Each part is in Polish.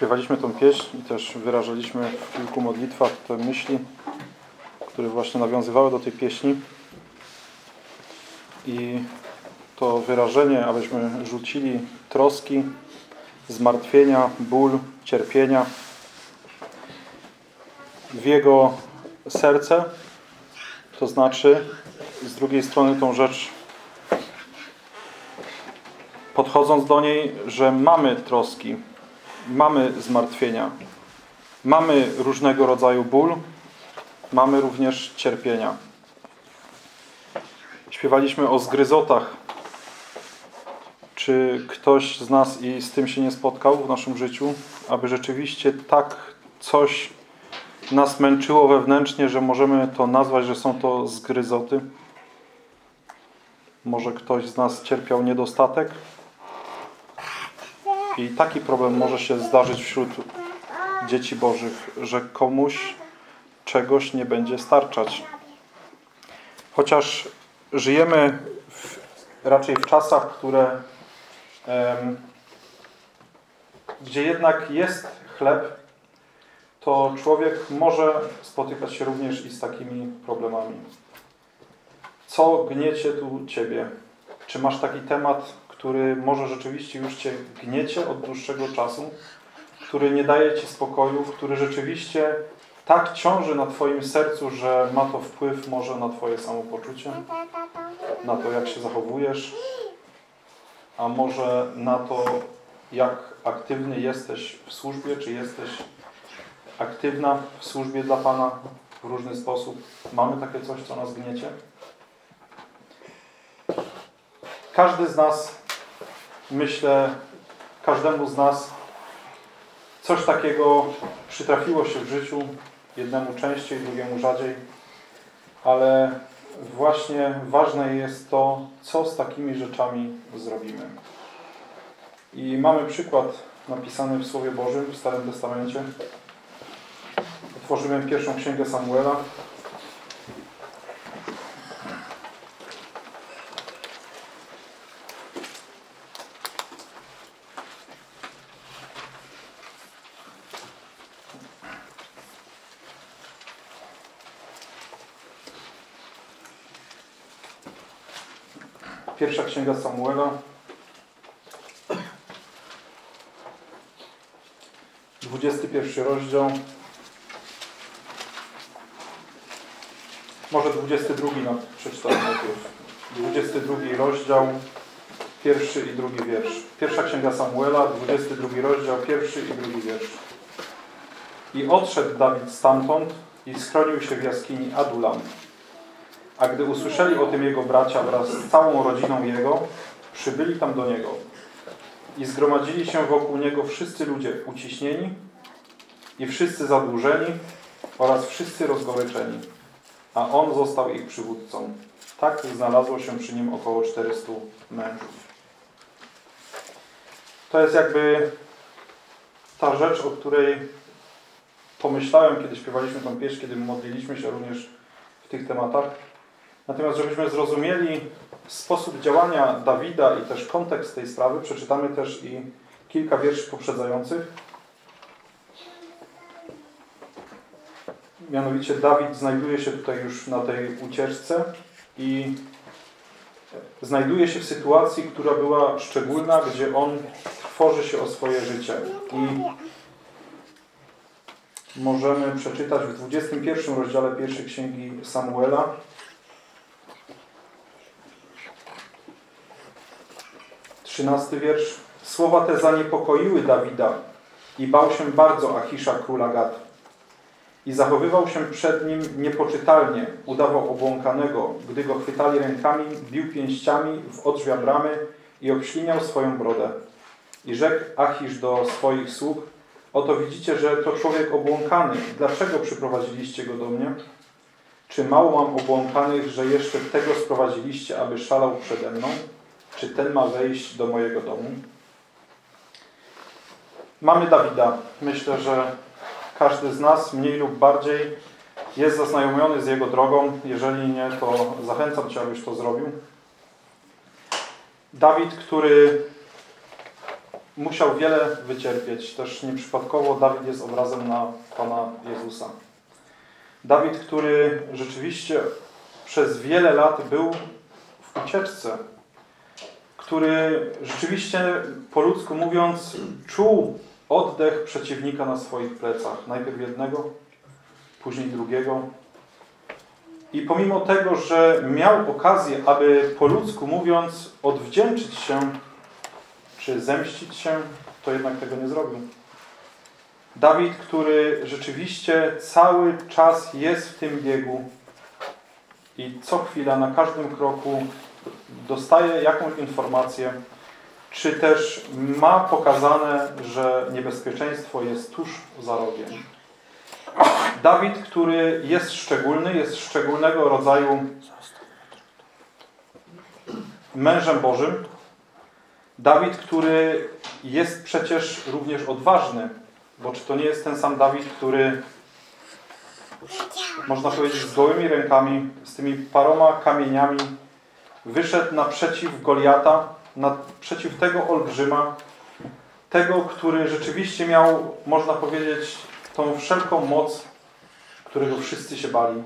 Śpiewaliśmy tą pieśń i też wyrażaliśmy w kilku modlitwach te myśli, które właśnie nawiązywały do tej pieśni. I to wyrażenie, abyśmy rzucili troski, zmartwienia, ból, cierpienia w Jego serce, to znaczy z drugiej strony tą rzecz podchodząc do niej, że mamy troski, mamy zmartwienia, mamy różnego rodzaju ból, mamy również cierpienia. Śpiewaliśmy o zgryzotach. Czy ktoś z nas i z tym się nie spotkał w naszym życiu, aby rzeczywiście tak coś nas męczyło wewnętrznie, że możemy to nazwać, że są to zgryzoty? Może ktoś z nas cierpiał niedostatek? I taki problem może się zdarzyć wśród dzieci Bożych, że komuś czegoś nie będzie starczać. Chociaż żyjemy w, raczej w czasach, które em, gdzie jednak jest chleb, to człowiek może spotykać się również i z takimi problemami. Co gniecie tu Ciebie? Czy masz taki temat, który może rzeczywiście już Cię gniecie od dłuższego czasu, który nie daje Ci spokoju, który rzeczywiście tak ciąży na Twoim sercu, że ma to wpływ może na Twoje samopoczucie, na to, jak się zachowujesz, a może na to, jak aktywny jesteś w służbie, czy jesteś aktywna w służbie dla Pana w różny sposób. Mamy takie coś, co nas gniecie? Każdy z nas, myślę, każdemu z nas coś takiego przytrafiło się w życiu, jednemu częściej, drugiemu rzadziej, ale właśnie ważne jest to, co z takimi rzeczami zrobimy. I mamy przykład napisany w Słowie Bożym w Starym Testamencie. Otworzymy pierwszą księgę Samuela. Pierwsza księga Samuela. 21 rozdział. Może 22 na przeczytam najpierw. 22 rozdział, pierwszy i drugi wiersz. Pierwsza księga Samuela, 22 rozdział, pierwszy i drugi wiersz. I odszedł Dawid stamtąd i schronił się w jaskini Adulam. A gdy usłyszeli o tym jego bracia wraz z całą rodziną jego, przybyli tam do niego. I zgromadzili się wokół niego wszyscy ludzie uciśnieni i wszyscy zadłużeni oraz wszyscy rozgoryczeni. A on został ich przywódcą. Tak znalazło się przy nim około 400 mężów. To jest jakby ta rzecz, o której pomyślałem, kiedy śpiewaliśmy tą pieśń, kiedy modliliśmy się również w tych tematach. Natomiast żebyśmy zrozumieli sposób działania Dawida i też kontekst tej sprawy, przeczytamy też i kilka wierszy poprzedzających. Mianowicie Dawid znajduje się tutaj już na tej ucieczce i znajduje się w sytuacji, która była szczególna, gdzie on tworzy się o swoje życie. I możemy przeczytać w 21 rozdziale pierwszej księgi Samuela, Trzynasty wiersz. Słowa te zaniepokoiły Dawida i bał się bardzo Achisza króla Gad. I zachowywał się przed nim niepoczytalnie, udawał obłąkanego, gdy go chwytali rękami, bił pięściami w odrzwia bramy i obśliniał swoją brodę. I rzekł Achisz do swoich sług, oto widzicie, że to człowiek obłąkany. Dlaczego przyprowadziliście go do mnie? Czy mało mam obłąkanych, że jeszcze tego sprowadziliście, aby szalał przede mną? Czy ten ma wejść do mojego domu? Mamy Dawida. Myślę, że każdy z nas mniej lub bardziej jest zaznajomiony z jego drogą. Jeżeli nie, to zachęcam Cię, abyś to zrobił. Dawid, który musiał wiele wycierpieć. Też nieprzypadkowo Dawid jest obrazem na Pana Jezusa. Dawid, który rzeczywiście przez wiele lat był w ucieczce, który rzeczywiście, po ludzku mówiąc, czuł oddech przeciwnika na swoich plecach. Najpierw jednego, później drugiego. I pomimo tego, że miał okazję, aby po ludzku mówiąc odwdzięczyć się, czy zemścić się, to jednak tego nie zrobił. Dawid, który rzeczywiście cały czas jest w tym biegu i co chwila, na każdym kroku dostaje jakąś informację, czy też ma pokazane, że niebezpieczeństwo jest tuż za rogiem. Dawid, który jest szczególny, jest szczególnego rodzaju mężem Bożym. Dawid, który jest przecież również odważny, bo czy to nie jest ten sam Dawid, który można powiedzieć z gołymi rękami, z tymi paroma kamieniami wyszedł naprzeciw Goliata, naprzeciw tego olbrzyma, tego, który rzeczywiście miał, można powiedzieć, tą wszelką moc, którego wszyscy się bali.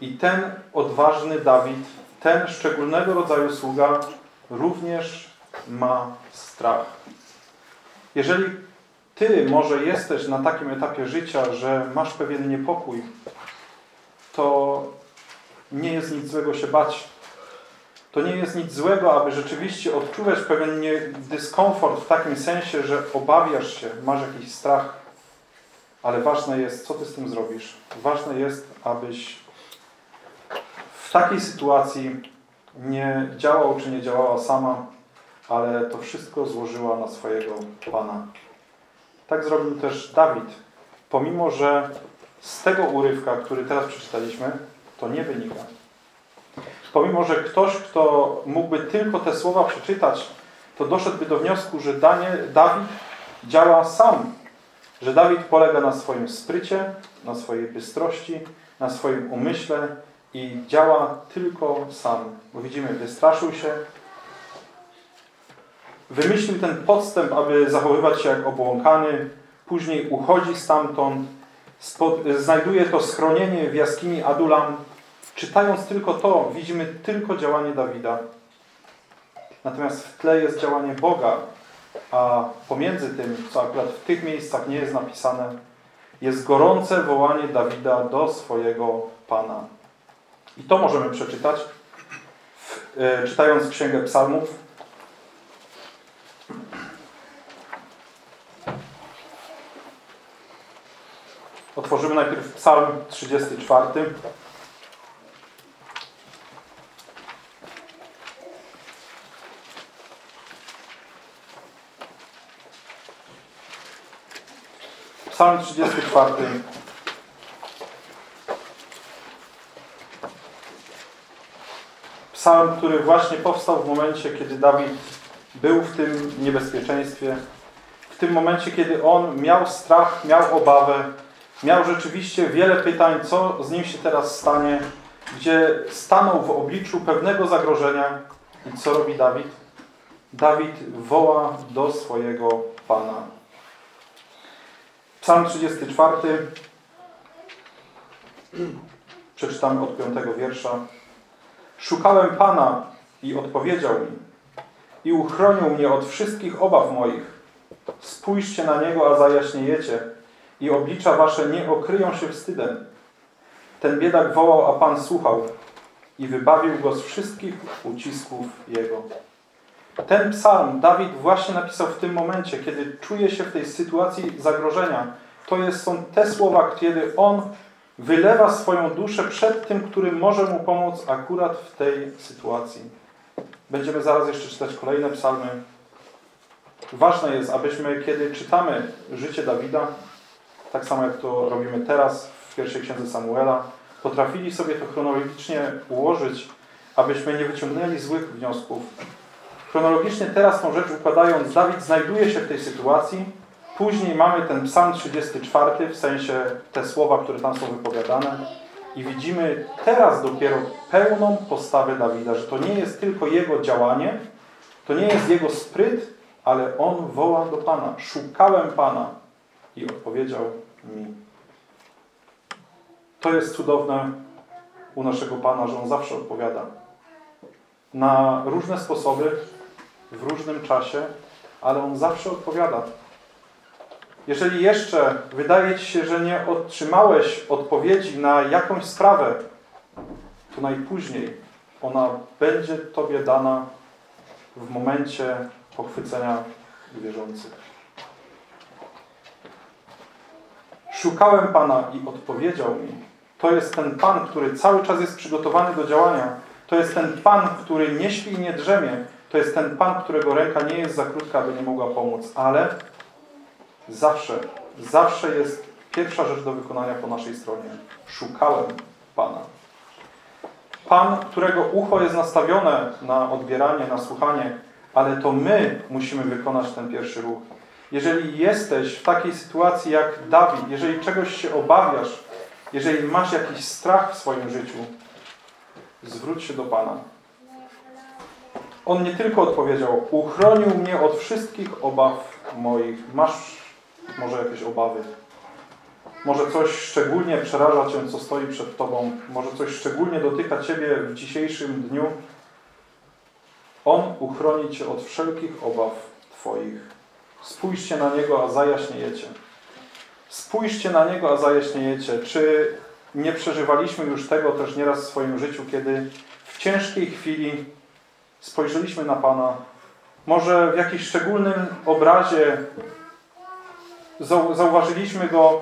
I ten odważny Dawid, ten szczególnego rodzaju sługa również ma strach. Jeżeli Ty może jesteś na takim etapie życia, że masz pewien niepokój, to nie jest nic złego się bać. To nie jest nic złego, aby rzeczywiście odczuwać pewien dyskomfort w takim sensie, że obawiasz się, masz jakiś strach. Ale ważne jest, co Ty z tym zrobisz. Ważne jest, abyś w takiej sytuacji nie działał czy nie działała sama, ale to wszystko złożyła na swojego Pana. Tak zrobił też Dawid. Pomimo, że z tego urywka, który teraz przeczytaliśmy, to nie wynika. Pomimo, że ktoś, kto mógłby tylko te słowa przeczytać, to doszedłby do wniosku, że Dawid działa sam. Że Dawid polega na swoim sprycie, na swojej bystrości, na swoim umyśle i działa tylko sam. Bo widzimy, wystraszył się, wymyślił ten podstęp, aby zachowywać się jak obłąkany, później uchodzi stamtąd, znajduje to schronienie w jaskini Adulam. Czytając tylko to, widzimy tylko działanie Dawida. Natomiast w tle jest działanie Boga, a pomiędzy tym, co akurat w tych miejscach nie jest napisane, jest gorące wołanie Dawida do swojego Pana. I to możemy przeczytać, w, e, czytając Księgę Psalmów, Otworzymy najpierw Psalm 34. Psalm 34. Psalm, który właśnie powstał w momencie, kiedy Dawid był w tym niebezpieczeństwie. W tym momencie, kiedy on miał strach, miał obawę, miał rzeczywiście wiele pytań, co z nim się teraz stanie, gdzie stanął w obliczu pewnego zagrożenia. I co robi Dawid? Dawid woła do swojego Pana. Psalm 34. Przeczytamy od piątego wiersza. Szukałem Pana i odpowiedział mi i uchronił mnie od wszystkich obaw moich. Spójrzcie na Niego, a zajaśniejecie i oblicza wasze nie okryją się wstydem. Ten biedak wołał, a Pan słuchał i wybawił go z wszystkich ucisków Jego. Ten psalm Dawid właśnie napisał w tym momencie, kiedy czuje się w tej sytuacji zagrożenia. To jest, są te słowa, kiedy on wylewa swoją duszę przed tym, który może mu pomóc akurat w tej sytuacji. Będziemy zaraz jeszcze czytać kolejne psalmy. Ważne jest, abyśmy, kiedy czytamy życie Dawida, tak samo jak to robimy teraz w pierwszej księdze Samuela, potrafili sobie to chronologicznie ułożyć, abyśmy nie wyciągnęli złych wniosków. Chronologicznie teraz tą rzecz układając, Dawid znajduje się w tej sytuacji. Później mamy ten psalm 34, w sensie te słowa, które tam są wypowiadane. I widzimy teraz dopiero pełną postawę Dawida, że to nie jest tylko jego działanie, to nie jest jego spryt, ale on woła do Pana. Szukałem Pana i odpowiedział mi. To jest cudowne u naszego Pana, że On zawsze odpowiada. Na różne sposoby, w różnym czasie, ale On zawsze odpowiada. Jeżeli jeszcze wydaje Ci się, że nie otrzymałeś odpowiedzi na jakąś sprawę, to najpóźniej ona będzie Tobie dana w momencie pochwycenia wierzących. Szukałem Pana i odpowiedział mi. To jest ten Pan, który cały czas jest przygotowany do działania. To jest ten Pan, który nie śpi i nie drzemie. To jest ten Pan, którego ręka nie jest za krótka, aby nie mogła pomóc. Ale zawsze, zawsze jest pierwsza rzecz do wykonania po naszej stronie. Szukałem Pana. Pan, którego ucho jest nastawione na odbieranie, na słuchanie, ale to my musimy wykonać ten pierwszy ruch. Jeżeli jesteś w takiej sytuacji jak Dawid, jeżeli czegoś się obawiasz, jeżeli masz jakiś strach w swoim życiu, zwróć się do Pana. On nie tylko odpowiedział, uchronił mnie od wszystkich obaw moich. Masz może jakieś obawy. Może coś szczególnie przeraża Cię, co stoi przed Tobą. Może coś szczególnie dotyka Ciebie w dzisiejszym dniu. On uchroni Cię od wszelkich obaw Twoich. Spójrzcie na Niego, a zajaśniejecie. Spójrzcie na Niego, a zajaśniejecie. Czy nie przeżywaliśmy już tego też nieraz w swoim życiu, kiedy w ciężkiej chwili spojrzeliśmy na Pana, może w jakimś szczególnym obrazie zauważyliśmy Go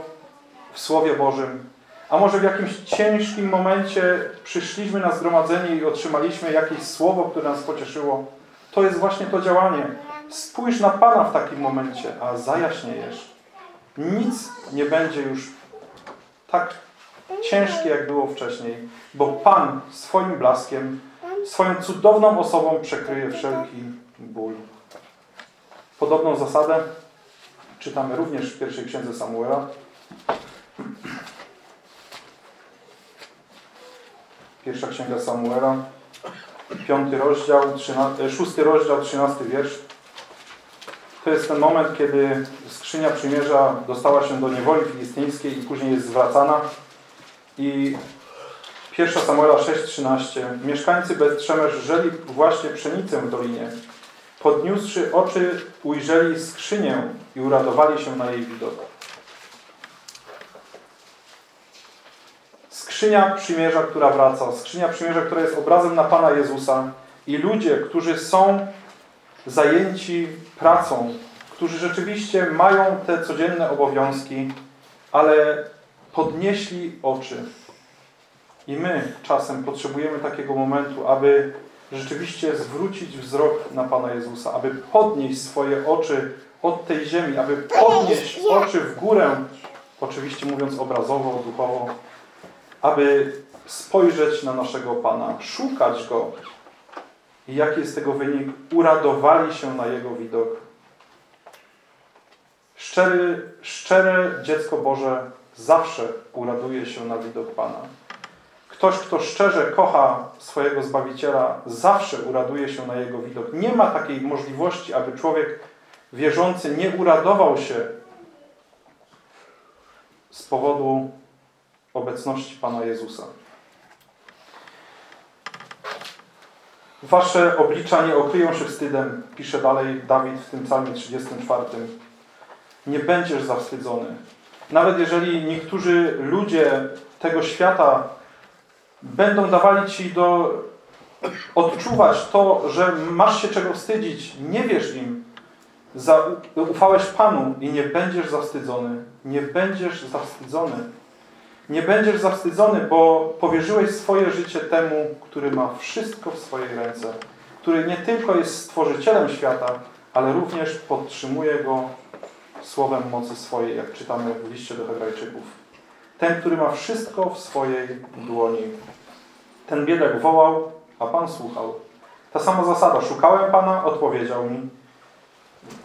w Słowie Bożym, a może w jakimś ciężkim momencie przyszliśmy na zgromadzenie i otrzymaliśmy jakieś słowo, które nas pocieszyło. To jest właśnie to działanie. Spójrz na Pana w takim momencie, a zajaśniejesz. Nic nie będzie już tak ciężkie, jak było wcześniej, bo Pan swoim blaskiem, swoją cudowną osobą przekryje wszelki ból. Podobną zasadę czytamy również w pierwszej księdze Samuela. Pierwsza księga Samuela, piąty rozdział, 13, szósty rozdział, trzynasty wiersz. To jest ten moment, kiedy skrzynia przymierza dostała się do niewoli filistyńskiej i później jest zwracana. I pierwsza Samuela 6,13. Mieszkańcy Betrzemesz żeli właśnie pszenicę w dolinie. Podniósłszy oczy, ujrzeli skrzynię i uradowali się na jej widok. Skrzynia przymierza, która wraca. Skrzynia przymierza, która jest obrazem na Pana Jezusa. I ludzie, którzy są zajęci pracą, którzy rzeczywiście mają te codzienne obowiązki, ale podnieśli oczy. I my czasem potrzebujemy takiego momentu, aby rzeczywiście zwrócić wzrok na Pana Jezusa, aby podnieść swoje oczy od tej ziemi, aby podnieść oczy w górę, oczywiście mówiąc obrazowo, duchowo, aby spojrzeć na naszego Pana, szukać Go. I jaki jest tego wynik? Uradowali się na Jego widok. Szczery, szczere dziecko Boże zawsze uraduje się na widok Pana. Ktoś, kto szczerze kocha swojego Zbawiciela, zawsze uraduje się na Jego widok. Nie ma takiej możliwości, aby człowiek wierzący nie uradował się z powodu obecności Pana Jezusa. Wasze oblicza nie okryją się wstydem, pisze dalej Dawid w tym psalmie 34. Nie będziesz zawstydzony. Nawet jeżeli niektórzy ludzie tego świata będą dawali Ci do odczuwać to, że masz się czego wstydzić, nie wierz im. Ufałeś Panu i nie będziesz zawstydzony. Nie będziesz zawstydzony. Nie będziesz zawstydzony, bo powierzyłeś swoje życie temu, który ma wszystko w swojej ręce. Który nie tylko jest stworzycielem świata, ale również podtrzymuje go słowem mocy swojej, jak czytamy w liście do hebrajczyków. Ten, który ma wszystko w swojej dłoni. Ten biedak wołał, a Pan słuchał. Ta sama zasada. Szukałem Pana, odpowiedział mi.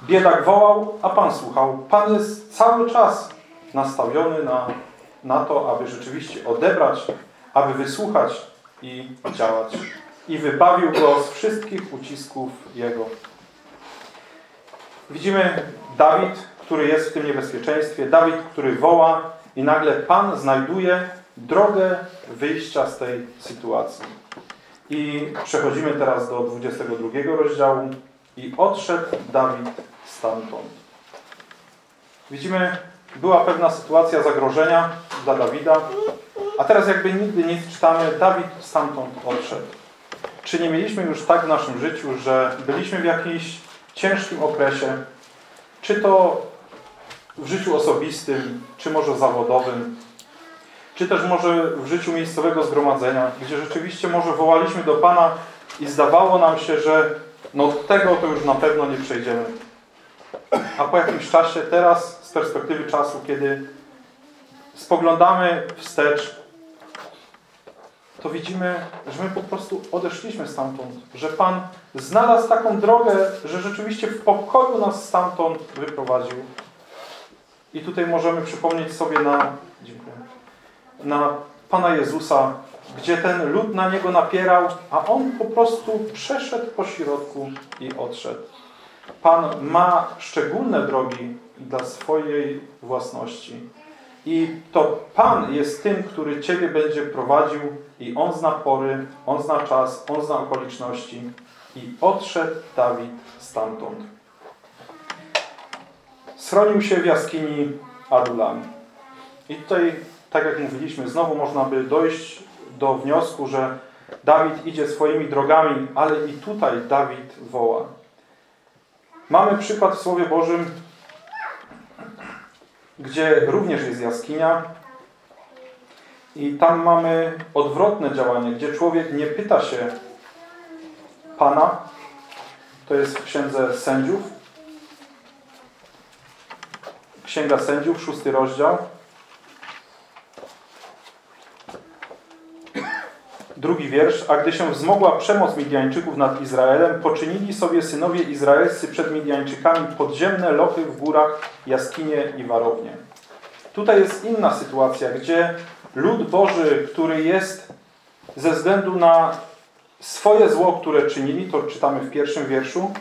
Biedak wołał, a Pan słuchał. Pan jest cały czas nastawiony na na to, aby rzeczywiście odebrać, aby wysłuchać i działać. I wybawił go z wszystkich ucisków Jego. Widzimy Dawid, który jest w tym niebezpieczeństwie, Dawid, który woła i nagle Pan znajduje drogę wyjścia z tej sytuacji. I przechodzimy teraz do 22 rozdziału. I odszedł Dawid stamtąd. Widzimy, była pewna sytuacja zagrożenia dla Dawida, a teraz jakby nigdy nic czytamy, Dawid stamtąd odszedł. Czy nie mieliśmy już tak w naszym życiu, że byliśmy w jakimś ciężkim okresie, czy to w życiu osobistym, czy może zawodowym, czy też może w życiu miejscowego zgromadzenia, gdzie rzeczywiście może wołaliśmy do Pana i zdawało nam się, że no tego to już na pewno nie przejdziemy. A po jakimś czasie, teraz z perspektywy czasu, kiedy spoglądamy wstecz, to widzimy, że my po prostu odeszliśmy stamtąd. Że Pan znalazł taką drogę, że rzeczywiście w pokoju nas stamtąd wyprowadził. I tutaj możemy przypomnieć sobie na, na Pana Jezusa, gdzie ten lud na Niego napierał, a On po prostu przeszedł po środku i odszedł. Pan ma szczególne drogi dla swojej własności. I to Pan jest tym, który Ciebie będzie prowadził i On zna pory, On zna czas, On zna okoliczności. I odszedł Dawid stamtąd. Schronił się w jaskini Adulam. I tutaj, tak jak mówiliśmy, znowu można by dojść do wniosku, że Dawid idzie swoimi drogami, ale i tutaj Dawid woła. Mamy przykład w Słowie Bożym, gdzie również jest jaskinia i tam mamy odwrotne działanie, gdzie człowiek nie pyta się Pana, to jest w Księdze Sędziów, Księga Sędziów, szósty rozdział, Drugi wiersz. A gdy się wzmogła przemoc Midianczyków nad Izraelem, poczynili sobie synowie izraelscy przed Midianczykami podziemne lochy w górach, jaskinie i warownie. Tutaj jest inna sytuacja, gdzie lud Boży, który jest ze względu na swoje zło, które czynili, to czytamy w pierwszym wierszu,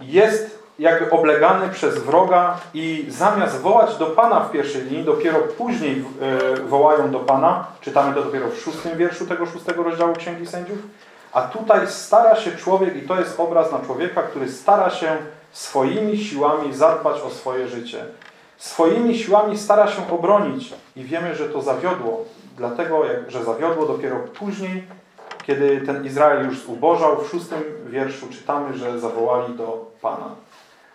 jest jakby oblegany przez wroga i zamiast wołać do Pana w pierwszej linii, dopiero później e, wołają do Pana, czytamy to dopiero w szóstym wierszu tego szóstego rozdziału Księgi Sędziów, a tutaj stara się człowiek, i to jest obraz na człowieka, który stara się swoimi siłami zadbać o swoje życie. Swoimi siłami stara się obronić i wiemy, że to zawiodło. Dlatego, że zawiodło dopiero później, kiedy ten Izrael już zubożał, w szóstym wierszu czytamy, że zawołali do Pana.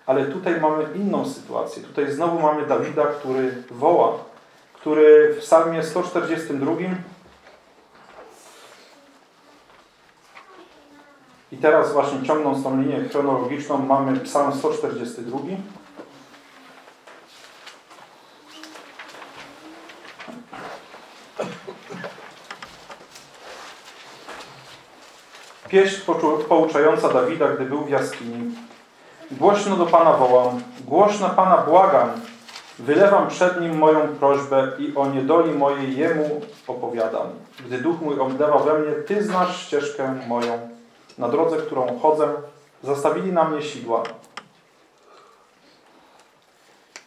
Ale tutaj mamy inną sytuację. Tutaj znowu mamy Dawida, który woła, który w psalmie 142 i teraz właśnie ciągnąc tą linię chronologiczną mamy psalm 142 Pieśń pouczająca Dawida, gdy był w jaskini. Głośno do Pana wołam, głośno Pana błagam, wylewam przed Nim moją prośbę i o niedoli mojej Jemu opowiadam. Gdy duch mój omdlewa we mnie, Ty znasz ścieżkę moją. Na drodze, którą chodzę, zastawili na mnie sidła.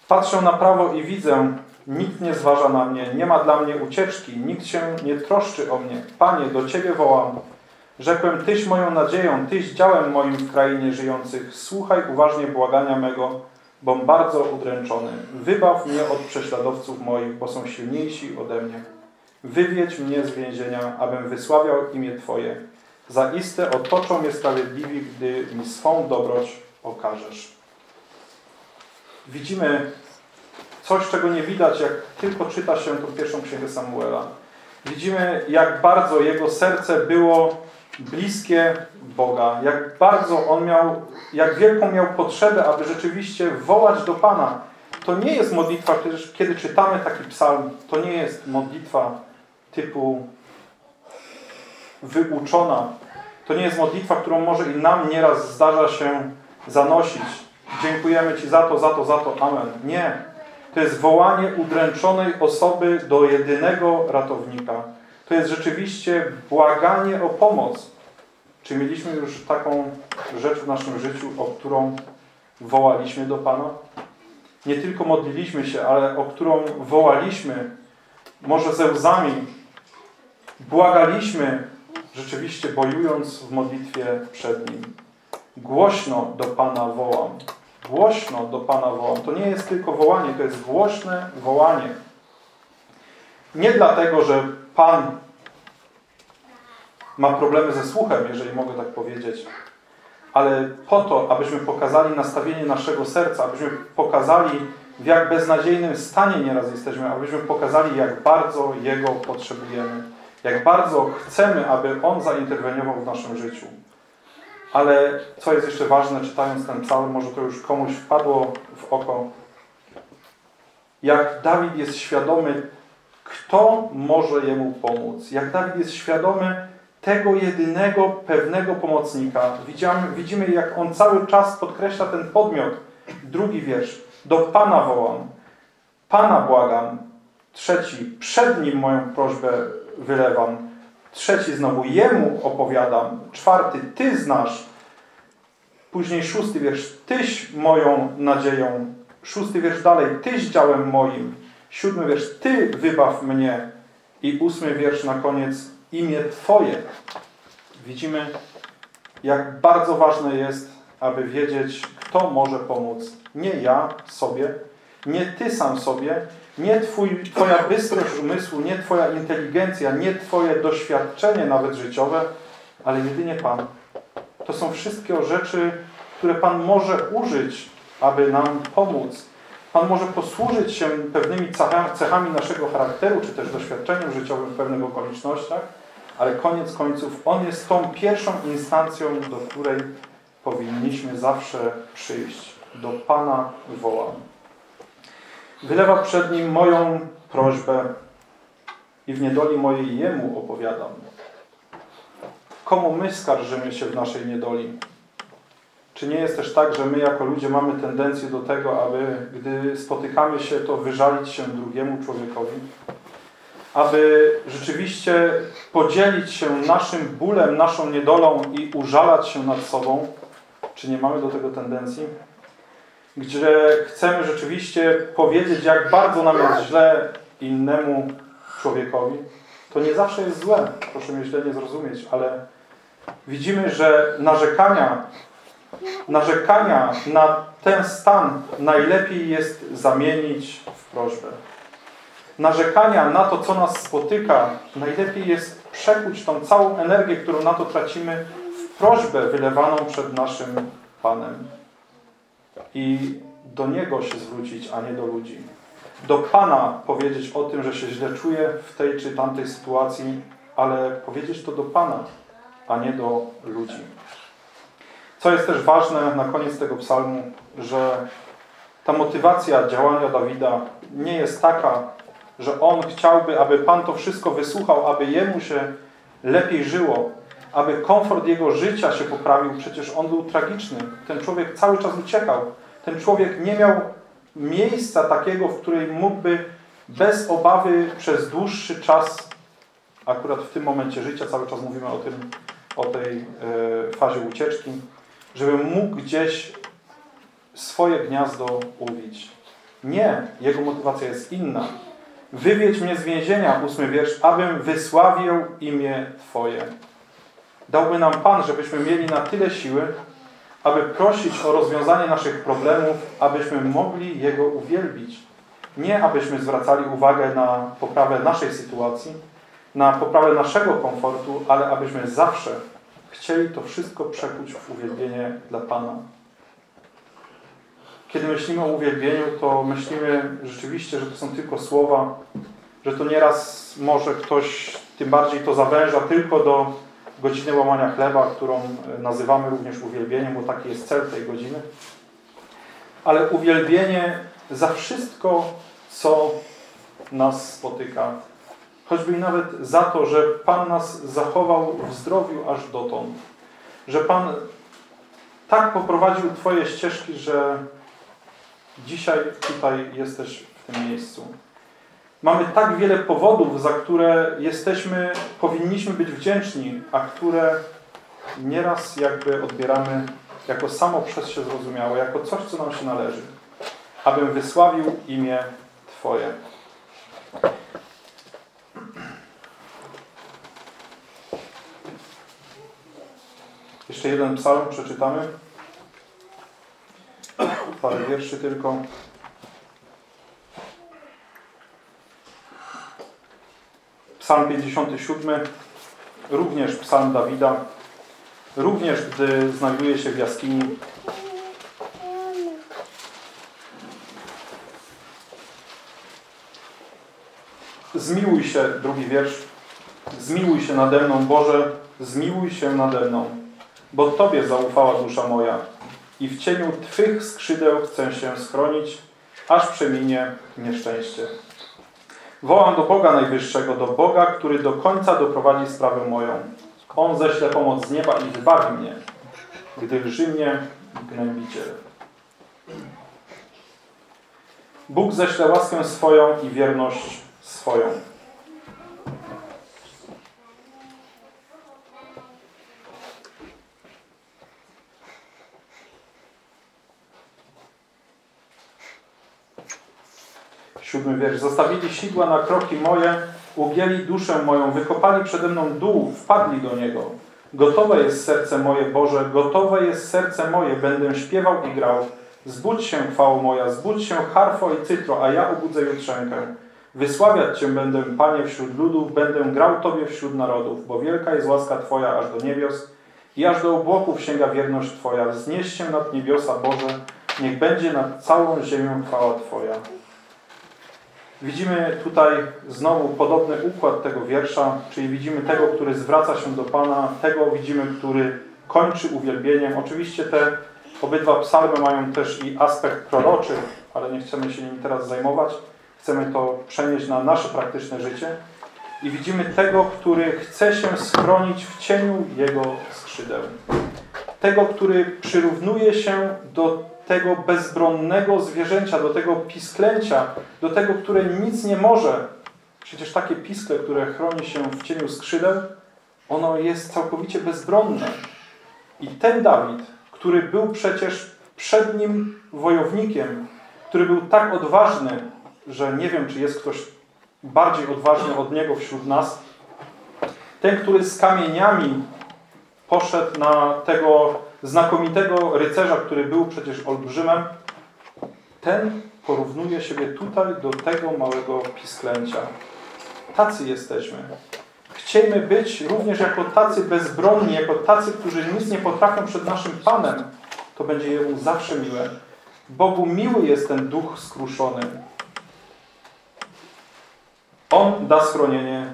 Patrzę na prawo i widzę, nikt nie zważa na mnie, nie ma dla mnie ucieczki, nikt się nie troszczy o mnie. Panie, do Ciebie wołam, Rzekłem, Tyś moją nadzieją, Tyś działem moim w krainie żyjących. Słuchaj uważnie błagania mego, bom bardzo udręczony. Wybaw mnie od prześladowców moich, bo są silniejsi ode mnie. Wywiedź mnie z więzienia, abym wysławiał imię Twoje. Zaiste otoczą mnie sprawiedliwi, gdy mi swą dobroć okażesz. Widzimy coś, czego nie widać, jak tylko czyta się tą pierwszą księgę Samuela. Widzimy, jak bardzo jego serce było bliskie Boga, jak bardzo on miał, jak wielką miał potrzebę, aby rzeczywiście wołać do Pana. To nie jest modlitwa, kiedy czytamy taki psalm, to nie jest modlitwa typu wyuczona. To nie jest modlitwa, którą może i nam nieraz zdarza się zanosić. Dziękujemy Ci za to, za to, za to. Amen. Nie. To jest wołanie udręczonej osoby do jedynego ratownika to jest rzeczywiście błaganie o pomoc. Czy mieliśmy już taką rzecz w naszym życiu, o którą wołaliśmy do Pana? Nie tylko modliliśmy się, ale o którą wołaliśmy, może ze łzami, błagaliśmy, rzeczywiście bojując w modlitwie przed Nim. Głośno do Pana wołam. Głośno do Pana wołam. To nie jest tylko wołanie, to jest głośne wołanie. Nie dlatego, że Pan ma problemy ze słuchem, jeżeli mogę tak powiedzieć, ale po to, abyśmy pokazali nastawienie naszego serca, abyśmy pokazali, w jak beznadziejnym stanie nieraz jesteśmy, abyśmy pokazali, jak bardzo Jego potrzebujemy, jak bardzo chcemy, aby On zainterweniował w naszym życiu. Ale co jest jeszcze ważne, czytając ten psalm, może to już komuś wpadło w oko, jak Dawid jest świadomy, kto może jemu pomóc. Jak Dawid jest świadomy tego jedynego, pewnego pomocnika. Widzimy, widzimy, jak on cały czas podkreśla ten podmiot. Drugi wiersz. Do Pana wołam. Pana błagam. Trzeci. Przed Nim moją prośbę wylewam. Trzeci znowu. Jemu opowiadam. Czwarty. Ty znasz. Później szósty wiersz. Tyś moją nadzieją. Szósty wiersz dalej. Tyś działem moim. Siódmy wiersz. Ty wybaw mnie. I ósmy wiersz na koniec. Imię Twoje. Widzimy, jak bardzo ważne jest, aby wiedzieć, kto może pomóc. Nie ja sobie, nie Ty sam sobie, nie twój, Twoja bystrość umysłu, nie Twoja inteligencja, nie Twoje doświadczenie nawet życiowe, ale jedynie Pan. To są wszystkie rzeczy, które Pan może użyć, aby nam pomóc. Pan może posłużyć się pewnymi cechami naszego charakteru, czy też doświadczeniem życiowym w pewnych okolicznościach, ale koniec końców On jest tą pierwszą instancją, do której powinniśmy zawsze przyjść. Do Pana wołam. Wylewa przed Nim moją prośbę i w niedoli mojej Jemu opowiadam. Komu my skarżymy się w naszej niedoli? Czy nie jest też tak, że my jako ludzie mamy tendencję do tego, aby gdy spotykamy się, to wyżalić się drugiemu człowiekowi? Aby rzeczywiście podzielić się naszym bólem, naszą niedolą i użalać się nad sobą? Czy nie mamy do tego tendencji? Gdzie chcemy rzeczywiście powiedzieć, jak bardzo nam jest źle innemu człowiekowi? To nie zawsze jest złe, proszę mnie źle nie zrozumieć, ale widzimy, że narzekania narzekania na ten stan najlepiej jest zamienić w prośbę. Narzekania na to, co nas spotyka, najlepiej jest przekuć tą całą energię, którą na to tracimy, w prośbę wylewaną przed naszym Panem. I do Niego się zwrócić, a nie do ludzi. Do Pana powiedzieć o tym, że się źle czuję w tej czy tamtej sytuacji, ale powiedzieć to do Pana, a nie do ludzi. Co jest też ważne na koniec tego psalmu, że ta motywacja działania Dawida nie jest taka, że on chciałby, aby Pan to wszystko wysłuchał, aby jemu się lepiej żyło, aby komfort jego życia się poprawił. Przecież on był tragiczny. Ten człowiek cały czas uciekał. Ten człowiek nie miał miejsca takiego, w której mógłby bez obawy przez dłuższy czas, akurat w tym momencie życia, cały czas mówimy o, tym, o tej e, fazie ucieczki, żeby mógł gdzieś swoje gniazdo uwić. Nie, jego motywacja jest inna. Wywiedź mnie z więzienia, ósmy wiersz, abym wysławił imię Twoje. Dałby nam Pan, żebyśmy mieli na tyle siły, aby prosić o rozwiązanie naszych problemów, abyśmy mogli Jego uwielbić. Nie abyśmy zwracali uwagę na poprawę naszej sytuacji, na poprawę naszego komfortu, ale abyśmy zawsze chcieli to wszystko przekuć w uwielbienie dla Pana. Kiedy myślimy o uwielbieniu, to myślimy rzeczywiście, że to są tylko słowa, że to nieraz może ktoś tym bardziej to zawęża tylko do godziny łamania chleba, którą nazywamy również uwielbieniem, bo taki jest cel tej godziny. Ale uwielbienie za wszystko, co nas spotyka, choćby i nawet za to, że Pan nas zachował w zdrowiu aż dotąd. Że Pan tak poprowadził Twoje ścieżki, że dzisiaj tutaj jesteś w tym miejscu. Mamy tak wiele powodów, za które jesteśmy, powinniśmy być wdzięczni, a które nieraz jakby odbieramy jako samo przez się zrozumiałe, jako coś, co nam się należy, abym wysławił imię Twoje. Jeszcze jeden psalm przeczytamy. Parę wierszy tylko. Psalm 57, również psalm Dawida, również gdy znajduje się w jaskini. Zmiłuj się, drugi wiersz, zmiłuj się nade mną, Boże, zmiłuj się nade mną, bo Tobie zaufała dusza moja i w cieniu Twych skrzydeł chcę się schronić, aż przeminie nieszczęście. Wołam do Boga Najwyższego, do Boga, który do końca doprowadzi sprawę moją. On ześle pomoc z nieba i wybawi mnie, gdy lży mnie gnębiciel. Bóg ześle łaskę swoją i wierność swoją. Siódmy wiersz. Zostawili sidła na kroki moje, ugięli duszę moją, wykopali przede mną dół, wpadli do niego. Gotowe jest serce moje, Boże, gotowe jest serce moje, będę śpiewał i grał. Zbudź się, chwało moja, zbudź się, harfo i cytro, a ja obudzę jutrzenkę. Wysławiać Cię będę, Panie, wśród ludów, będę grał Tobie wśród narodów, bo wielka jest łaska Twoja aż do niebios i aż do obłoków sięga wierność Twoja. Wznieś się nad niebiosa, Boże, niech będzie nad całą ziemią chwała Twoja. Widzimy tutaj znowu podobny układ tego wiersza, czyli widzimy tego, który zwraca się do Pana, tego widzimy, który kończy uwielbieniem. Oczywiście te obydwa psalmy mają też i aspekt proroczy, ale nie chcemy się nim teraz zajmować. Chcemy to przenieść na nasze praktyczne życie. I widzimy tego, który chce się schronić w cieniu Jego skrzydeł. Tego, który przyrównuje się do tego bezbronnego zwierzęcia, do tego pisklęcia, do tego, które nic nie może. Przecież takie piskle, które chroni się w cieniu skrzydeł, ono jest całkowicie bezbronne. I ten Dawid, który był przecież przed nim wojownikiem, który był tak odważny, że nie wiem, czy jest ktoś bardziej odważny od niego wśród nas, ten, który z kamieniami poszedł na tego znakomitego rycerza, który był przecież olbrzymem, ten porównuje siebie tutaj do tego małego pisklęcia. Tacy jesteśmy. Chciejmy być również jako tacy bezbronni, jako tacy, którzy nic nie potrafią przed naszym Panem. To będzie Jemu zawsze miłe. Bogu miły jest ten duch skruszony. On da schronienie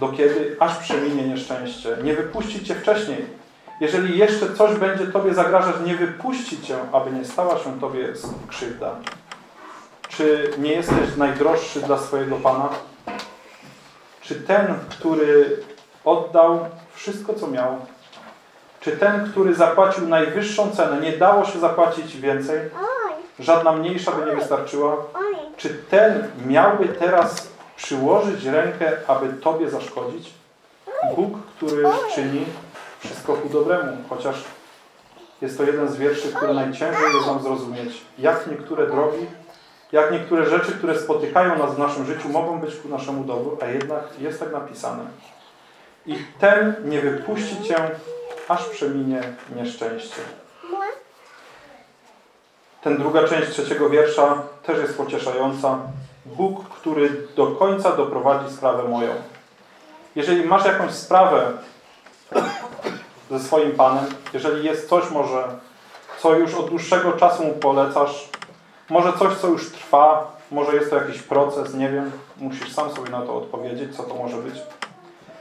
do kiedy? Aż przeminie nieszczęście. Nie wypuści Cię wcześniej. Jeżeli jeszcze coś będzie Tobie zagrażać, nie wypuści Cię, aby nie stała się Tobie krzywda. Czy nie jesteś najdroższy dla swojego Pana? Czy ten, który oddał wszystko, co miał? Czy ten, który zapłacił najwyższą cenę, nie dało się zapłacić więcej? Żadna mniejsza by nie wystarczyła? Czy ten miałby teraz przyłożyć rękę, aby Tobie zaszkodzić? Bóg, który czyni wszystko ku dobremu, chociaż jest to jeden z wierszy, który najciężej jest nam zrozumieć. Jak niektóre drogi, jak niektóre rzeczy, które spotykają nas w naszym życiu, mogą być ku naszemu dobru, a jednak jest tak napisane. I ten nie wypuści Cię, aż przeminie nieszczęście. Ten druga część trzeciego wiersza też jest pocieszająca. Bóg, który do końca doprowadzi sprawę moją. Jeżeli masz jakąś sprawę ze swoim Panem, jeżeli jest coś może, co już od dłuższego czasu mu polecasz, może coś, co już trwa, może jest to jakiś proces, nie wiem, musisz sam sobie na to odpowiedzieć, co to może być.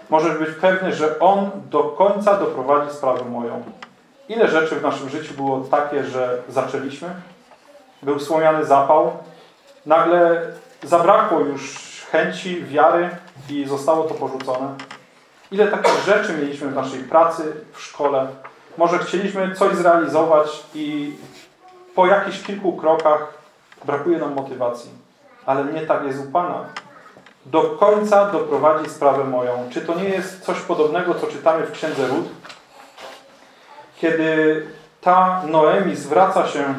Możesz być pewny, że On do końca doprowadzi sprawę moją. Ile rzeczy w naszym życiu było takie, że zaczęliśmy? Był słomiany zapał, nagle zabrakło już chęci, wiary i zostało to porzucone. Ile takich rzeczy mieliśmy w naszej pracy, w szkole. Może chcieliśmy coś zrealizować i po jakichś kilku krokach brakuje nam motywacji. Ale nie tak jest u Pana. Do końca doprowadzi sprawę moją. Czy to nie jest coś podobnego, co czytamy w Księdze Ród? Kiedy ta Noemi zwraca się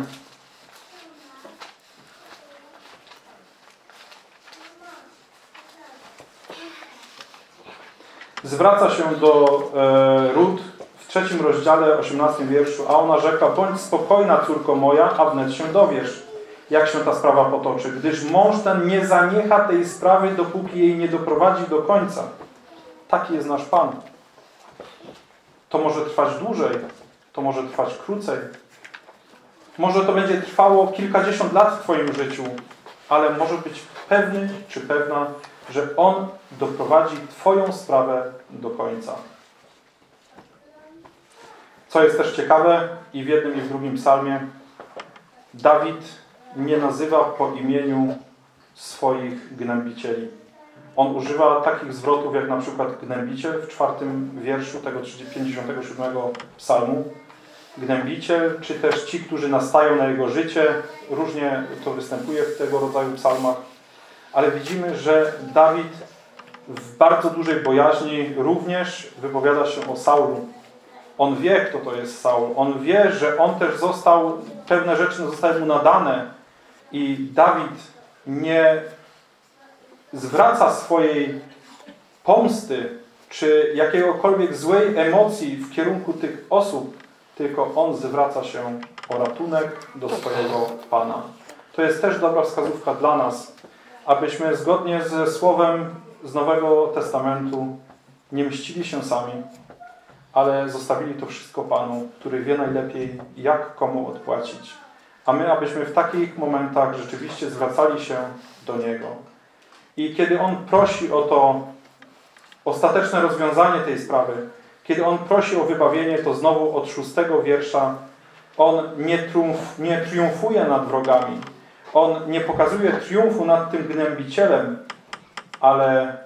zwraca się do e, Rut w trzecim rozdziale, 18 wierszu, a ona rzekła, bądź spokojna, córko moja, a wnet się dowiesz, jak się ta sprawa potoczy, gdyż mąż ten nie zaniecha tej sprawy, dopóki jej nie doprowadzi do końca. Taki jest nasz Pan. To może trwać dłużej, to może trwać krócej. Może to będzie trwało kilkadziesiąt lat w Twoim życiu, ale może być pewny czy pewna, że On doprowadzi Twoją sprawę do końca. Co jest też ciekawe, i w jednym i w drugim psalmie, Dawid nie nazywa po imieniu swoich gnębicieli. On używa takich zwrotów, jak na przykład gnębiciel w czwartym wierszu tego 57 psalmu. Gnębiciel, czy też ci, którzy nastają na jego życie. Różnie to występuje w tego rodzaju psalmach. Ale widzimy, że Dawid w bardzo dużej bojaźni również wypowiada się o Saulu. On wie, kto to jest Saul. On wie, że on też został, pewne rzeczy zostały mu nadane i Dawid nie zwraca swojej pomsty czy jakiegokolwiek złej emocji w kierunku tych osób, tylko on zwraca się o ratunek do swojego Pana. To jest też dobra wskazówka dla nas, abyśmy zgodnie ze słowem z Nowego Testamentu nie mścili się sami, ale zostawili to wszystko Panu, który wie najlepiej, jak komu odpłacić. A my, abyśmy w takich momentach rzeczywiście zwracali się do Niego. I kiedy On prosi o to ostateczne rozwiązanie tej sprawy, kiedy On prosi o wybawienie, to znowu od szóstego wiersza On nie, triumf, nie triumfuje nad wrogami. On nie pokazuje triumfu nad tym gnębicielem, ale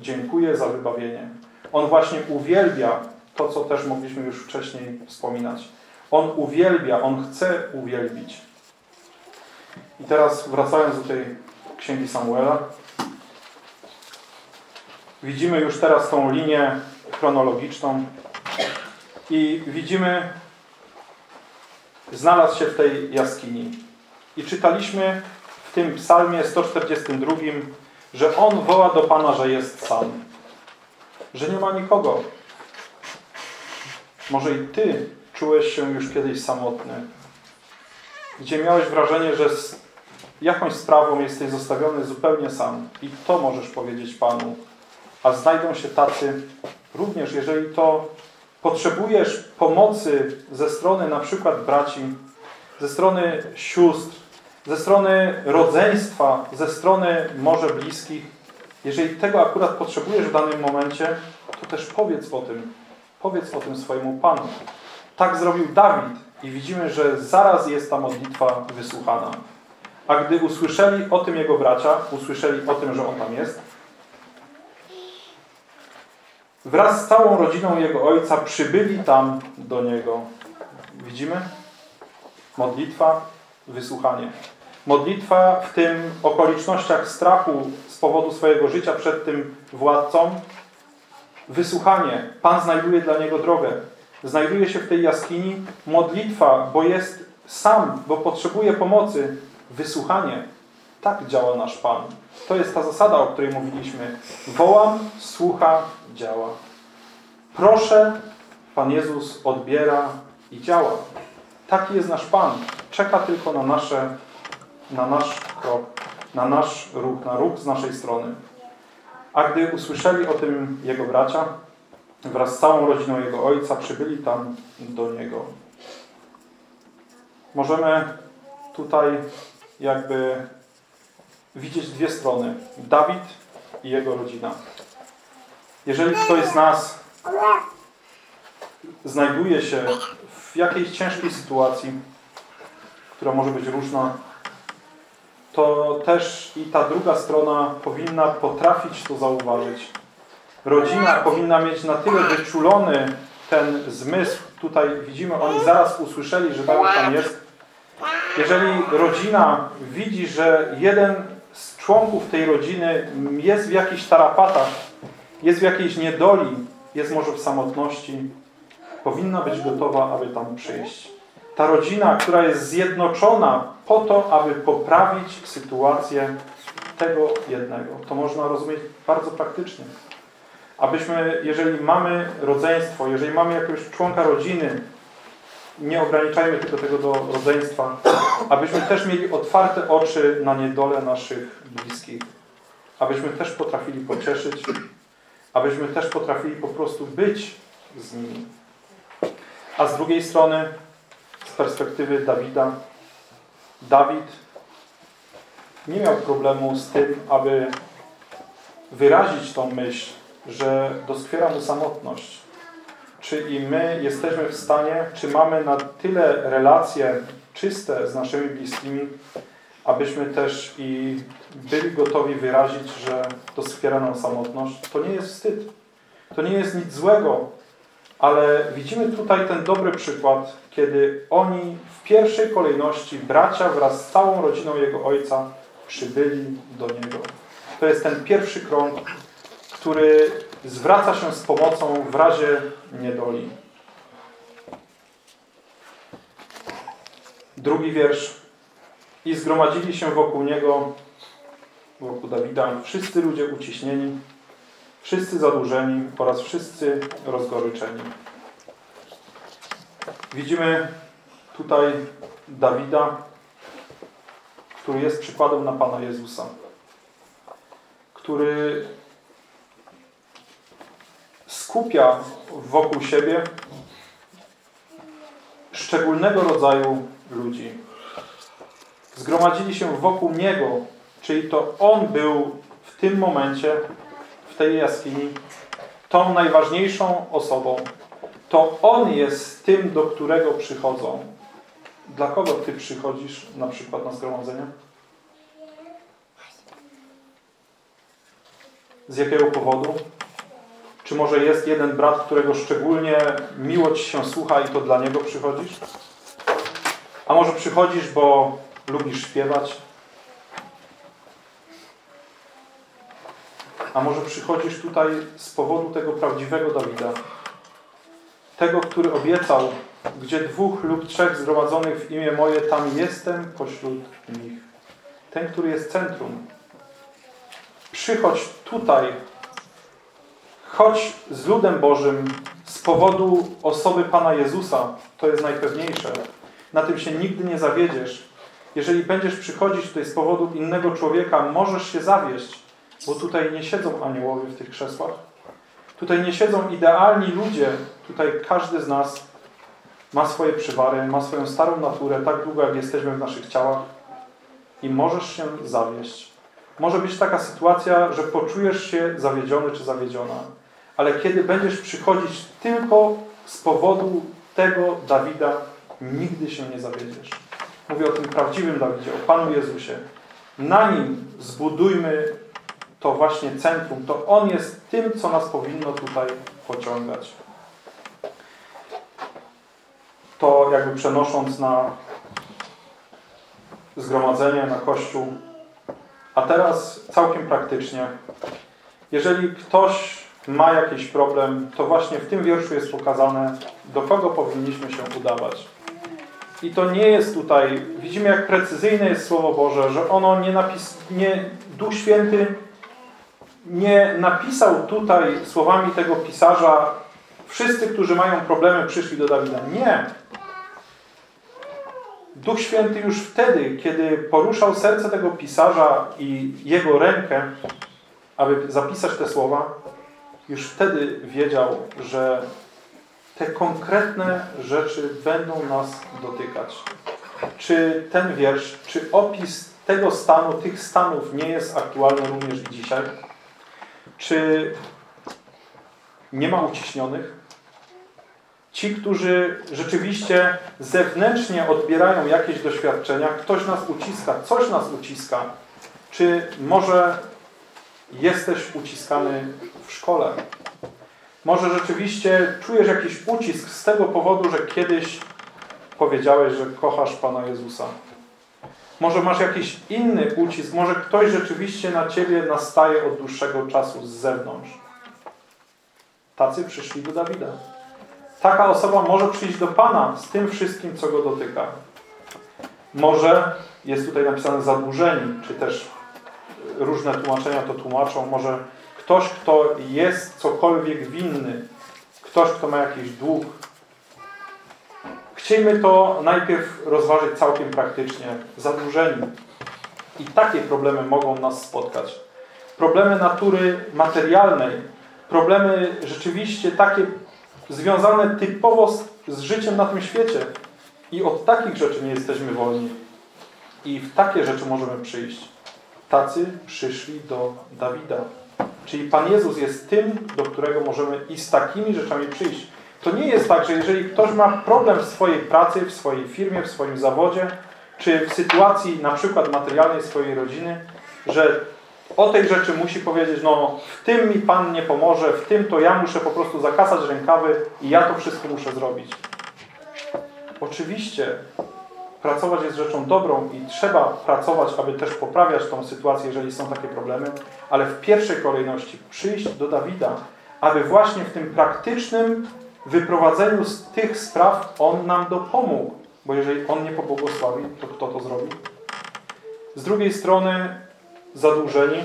dziękuję za wybawienie. On właśnie uwielbia to, co też mogliśmy już wcześniej wspominać. On uwielbia, On chce uwielbić. I teraz wracając do tej Księgi Samuela, widzimy już teraz tą linię chronologiczną i widzimy, znalazł się w tej jaskini. I czytaliśmy w tym psalmie 142, że on woła do Pana, że jest sam. Że nie ma nikogo. Może i Ty czułeś się już kiedyś samotny. Gdzie miałeś wrażenie, że z jakąś sprawą jesteś zostawiony zupełnie sam. I to możesz powiedzieć Panu. A znajdą się tacy, również jeżeli to potrzebujesz pomocy ze strony na przykład braci, ze strony sióstr, ze strony rodzeństwa, ze strony może bliskich, jeżeli tego akurat potrzebujesz w danym momencie, to też powiedz o tym. Powiedz o tym swojemu Panu. Tak zrobił Dawid i widzimy, że zaraz jest ta modlitwa wysłuchana. A gdy usłyszeli o tym jego bracia, usłyszeli o tym, że on tam jest, wraz z całą rodziną jego ojca przybyli tam do niego. Widzimy? Modlitwa, wysłuchanie. Modlitwa w tym okolicznościach strachu z powodu swojego życia przed tym władcą. Wysłuchanie. Pan znajduje dla niego drogę. Znajduje się w tej jaskini. Modlitwa, bo jest sam, bo potrzebuje pomocy. Wysłuchanie. Tak działa nasz Pan. To jest ta zasada, o której mówiliśmy. Wołam, słucha, działa. Proszę, Pan Jezus odbiera i działa. Taki jest nasz Pan. Czeka tylko na nasze na nasz krok, na nasz ruch, na ruch z naszej strony. A gdy usłyszeli o tym jego bracia, wraz z całą rodziną jego ojca przybyli tam do niego. Możemy tutaj jakby widzieć dwie strony. Dawid i jego rodzina. Jeżeli ktoś z nas znajduje się w jakiejś ciężkiej sytuacji, która może być różna, to też i ta druga strona powinna potrafić to zauważyć. Rodzina powinna mieć na tyle wyczulony ten zmysł. Tutaj widzimy, oni zaraz usłyszeli, że Dawid tam jest. Jeżeli rodzina widzi, że jeden z członków tej rodziny jest w jakichś tarapatach, jest w jakiejś niedoli, jest może w samotności, powinna być gotowa, aby tam przyjść. Ta rodzina, która jest zjednoczona po to, aby poprawić sytuację tego jednego. To można rozumieć bardzo praktycznie. Abyśmy, jeżeli mamy rodzeństwo, jeżeli mamy jakiegoś członka rodziny, nie ograniczajmy tylko tego do rodzeństwa, abyśmy też mieli otwarte oczy na niedole naszych bliskich. Abyśmy też potrafili pocieszyć, abyśmy też potrafili po prostu być z nimi. A z drugiej strony, perspektywy Dawida, Dawid nie miał problemu z tym, aby wyrazić tą myśl, że doskwiera mu samotność. Czy i my jesteśmy w stanie, czy mamy na tyle relacje czyste z naszymi bliskimi, abyśmy też i byli gotowi wyrazić, że doskwiera nam samotność. To nie jest wstyd. To nie jest nic złego, ale widzimy tutaj ten dobry przykład, kiedy oni w pierwszej kolejności, bracia wraz z całą rodziną jego ojca, przybyli do niego. To jest ten pierwszy krąg, który zwraca się z pomocą w razie niedoli. Drugi wiersz. I zgromadzili się wokół niego, wokół Dawida, wszyscy ludzie uciśnieni, wszyscy zadłużeni oraz wszyscy rozgoryczeni. Widzimy tutaj Dawida, który jest przykładem na Pana Jezusa, który skupia wokół siebie szczególnego rodzaju ludzi. Zgromadzili się wokół Niego, czyli to On był w tym momencie, tej jaskini, tą najważniejszą osobą. To On jest tym, do którego przychodzą. Dla kogo Ty przychodzisz na przykład na zgromadzenie? Z jakiego powodu? Czy może jest jeden brat, którego szczególnie miło Ci się słucha i to dla niego przychodzisz? A może przychodzisz, bo lubisz śpiewać? A może przychodzisz tutaj z powodu tego prawdziwego Dawida? Tego, który obiecał, gdzie dwóch lub trzech zgromadzonych w imię moje, tam jestem pośród nich. Ten, który jest centrum. Przychodź tutaj Chodź z ludem Bożym z powodu osoby Pana Jezusa, to jest najpewniejsze. Na tym się nigdy nie zawiedziesz. Jeżeli będziesz przychodzić tutaj z powodu innego człowieka, możesz się zawieść, bo tutaj nie siedzą aniołowie w tych krzesłach. Tutaj nie siedzą idealni ludzie. Tutaj każdy z nas ma swoje przywary, ma swoją starą naturę, tak długo jak jesteśmy w naszych ciałach i możesz się zawieść. Może być taka sytuacja, że poczujesz się zawiedziony czy zawiedziona ale kiedy będziesz przychodzić tylko z powodu tego Dawida, nigdy się nie zawiedziesz. Mówię o tym prawdziwym Dawidzie, o Panu Jezusie. Na nim zbudujmy to właśnie centrum. To On jest tym, co nas powinno tutaj pociągać. To jakby przenosząc na zgromadzenie, na Kościół. A teraz całkiem praktycznie. Jeżeli ktoś ma jakiś problem, to właśnie w tym wierszu jest pokazane, do kogo powinniśmy się udawać. I to nie jest tutaj, widzimy jak precyzyjne jest Słowo Boże, że ono nie napis, nie, Duch Święty nie napisał tutaj słowami tego pisarza wszyscy, którzy mają problemy przyszli do Dawida. Nie. Duch Święty już wtedy, kiedy poruszał serce tego pisarza i jego rękę, aby zapisać te słowa, już wtedy wiedział, że te konkretne rzeczy będą nas dotykać. Czy ten wiersz, czy opis tego stanu, tych stanów nie jest aktualny również i dzisiaj? Czy nie ma uciśnionych? Ci, którzy rzeczywiście zewnętrznie odbierają jakieś doświadczenia, ktoś nas uciska, coś nas uciska. Czy może jesteś uciskany w szkole. Może rzeczywiście czujesz jakiś ucisk z tego powodu, że kiedyś powiedziałeś, że kochasz Pana Jezusa. Może masz jakiś inny ucisk, może ktoś rzeczywiście na Ciebie nastaje od dłuższego czasu z zewnątrz. Tacy przyszli do Dawida. Taka osoba może przyjść do Pana z tym wszystkim, co go dotyka. Może, jest tutaj napisane zadłużeni, czy też różne tłumaczenia to tłumaczą, może ktoś, kto jest cokolwiek winny, ktoś, kto ma jakiś dług. Chcielibyśmy to najpierw rozważyć całkiem praktycznie. Zadłużeni. I takie problemy mogą nas spotkać. Problemy natury materialnej, problemy rzeczywiście takie związane typowo z, z życiem na tym świecie. I od takich rzeczy nie jesteśmy wolni. I w takie rzeczy możemy przyjść. Tacy przyszli do Dawida. Czyli Pan Jezus jest tym, do którego możemy i z takimi rzeczami przyjść. To nie jest tak, że jeżeli ktoś ma problem w swojej pracy, w swojej firmie, w swoim zawodzie, czy w sytuacji na przykład materialnej swojej rodziny, że o tej rzeczy musi powiedzieć, no w tym mi Pan nie pomoże, w tym to ja muszę po prostu zakasać rękawy i ja to wszystko muszę zrobić. Oczywiście pracować jest rzeczą dobrą i trzeba pracować, aby też poprawiać tą sytuację, jeżeli są takie problemy, ale w pierwszej kolejności przyjść do Dawida, aby właśnie w tym praktycznym wyprowadzeniu z tych spraw On nam dopomógł. Bo jeżeli On nie pobłogosławi, to kto to zrobi? Z drugiej strony zadłużeni,